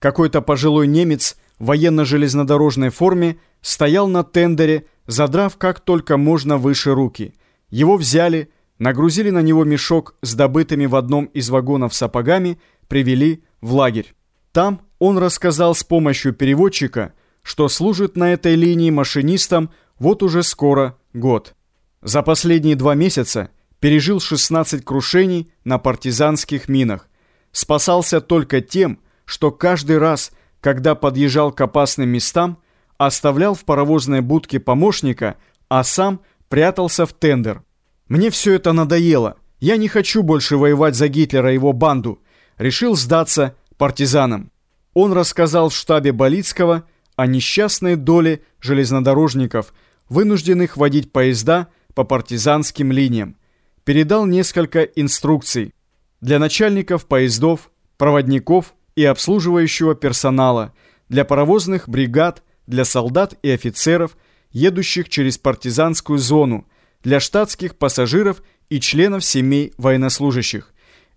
Какой-то пожилой немец в военно-железнодорожной форме стоял на тендере, задрав как только можно выше руки. Его взяли, нагрузили на него мешок с добытыми в одном из вагонов сапогами, привели в лагерь. Там он рассказал с помощью переводчика, что служит на этой линии машинистом вот уже скоро год. За последние два месяца пережил 16 крушений на партизанских минах. Спасался только тем, что каждый раз, когда подъезжал к опасным местам, оставлял в паровозной будке помощника, а сам прятался в тендер. Мне все это надоело. Я не хочу больше воевать за Гитлера и его банду. Решил сдаться партизанам. Он рассказал в штабе Болицкого о несчастной доле железнодорожников, вынужденных водить поезда по партизанским линиям. Передал несколько инструкций для начальников поездов, проводников и обслуживающего персонала, для паровозных бригад, для солдат и офицеров, едущих через партизанскую зону, для штатских пассажиров и членов семей военнослужащих.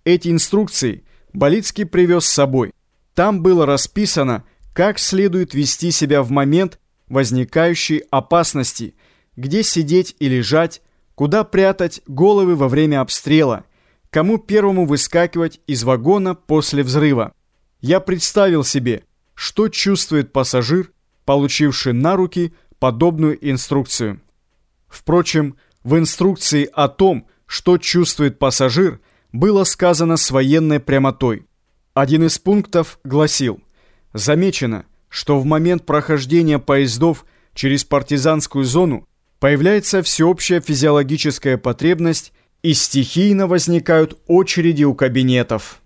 Эти инструкции Болицкий привез с собой. Там было расписано, как следует вести себя в момент возникающей опасности, где сидеть и лежать, куда прятать головы во время обстрела, кому первому выскакивать из вагона после взрыва я представил себе, что чувствует пассажир, получивший на руки подобную инструкцию. Впрочем, в инструкции о том, что чувствует пассажир, было сказано с военной прямотой. Один из пунктов гласил «Замечено, что в момент прохождения поездов через партизанскую зону появляется всеобщая физиологическая потребность и стихийно возникают очереди у кабинетов».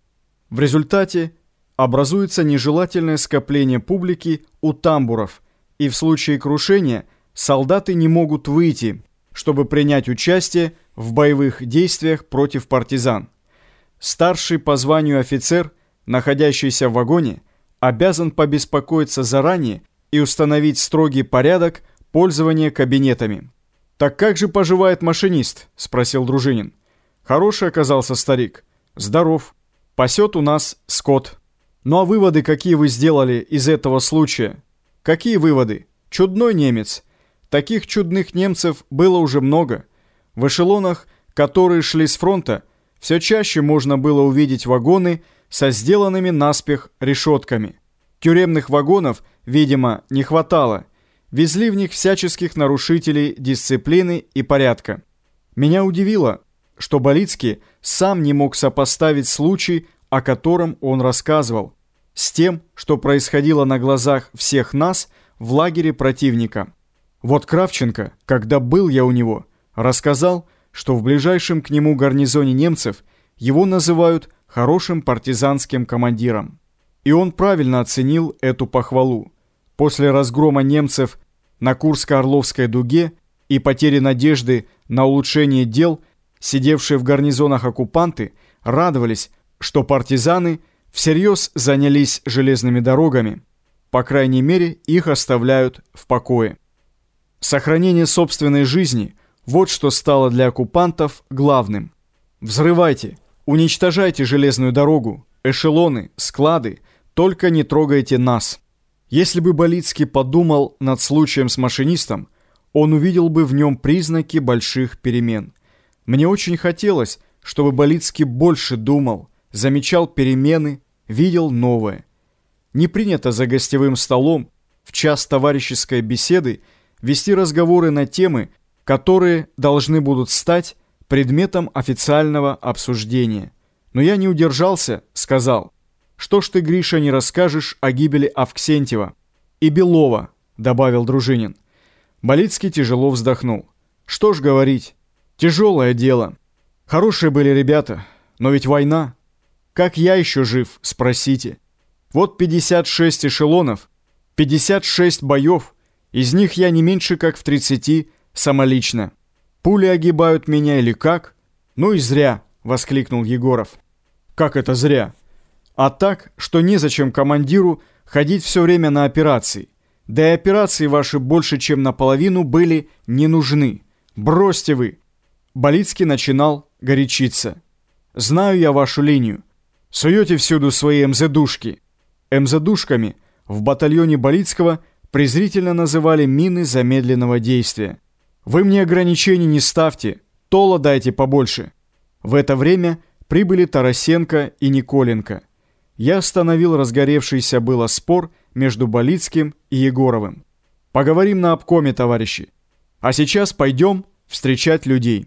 В результате образуется нежелательное скопление публики у тамбуров, и в случае крушения солдаты не могут выйти, чтобы принять участие в боевых действиях против партизан. Старший по званию офицер, находящийся в вагоне, обязан побеспокоиться заранее и установить строгий порядок пользования кабинетами. «Так как же поживает машинист?» – спросил Дружинин. «Хороший оказался старик. Здоров. Пасет у нас скот». Ну а выводы какие вы сделали из этого случая? Какие выводы? Чудной немец. Таких чудных немцев было уже много. В эшелонах, которые шли с фронта, все чаще можно было увидеть вагоны со сделанными наспех решетками. Тюремных вагонов, видимо, не хватало. Везли в них всяческих нарушителей дисциплины и порядка. Меня удивило, что Болицкий сам не мог сопоставить случай, о котором он рассказывал с тем, что происходило на глазах всех нас в лагере противника. Вот Кравченко, когда был я у него, рассказал, что в ближайшем к нему гарнизоне немцев его называют хорошим партизанским командиром. И он правильно оценил эту похвалу. После разгрома немцев на Курско-Орловской дуге и потери надежды на улучшение дел, сидевшие в гарнизонах оккупанты радовались, что партизаны – всерьез занялись железными дорогами, по крайней мере, их оставляют в покое. Сохранение собственной жизни – вот что стало для оккупантов главным. Взрывайте, уничтожайте железную дорогу, эшелоны, склады, только не трогайте нас. Если бы Болицкий подумал над случаем с машинистом, он увидел бы в нем признаки больших перемен. Мне очень хотелось, чтобы Болицкий больше думал – замечал перемены, видел новое. Не принято за гостевым столом в час товарищеской беседы вести разговоры на темы, которые должны будут стать предметом официального обсуждения. Но я не удержался, сказал, что ж ты, Гриша, не расскажешь о гибели Авксентьева и Белова, добавил Дружинин. Болицкий тяжело вздохнул. Что ж говорить, тяжелое дело. Хорошие были ребята, но ведь война. Как я еще жив, спросите. Вот 56 эшелонов, 56 боев, из них я не меньше как в 30 самолично. Пули огибают меня или как? Ну и зря, воскликнул Егоров. Как это зря? А так, что незачем командиру ходить все время на операции. Да и операции ваши больше, чем наполовину были не нужны. Бросьте вы. Болицкий начинал горячиться. Знаю я вашу линию. Суете всюду свои МЗ-душки. МЗ-душками в батальоне Болицкого презрительно называли мины замедленного действия. Вы мне ограничений не ставьте, тола дайте побольше. В это время прибыли Тарасенко и Николенко. Я остановил разгоревшийся было спор между Болицким и Егоровым. Поговорим на обкоме, товарищи. А сейчас пойдем встречать людей.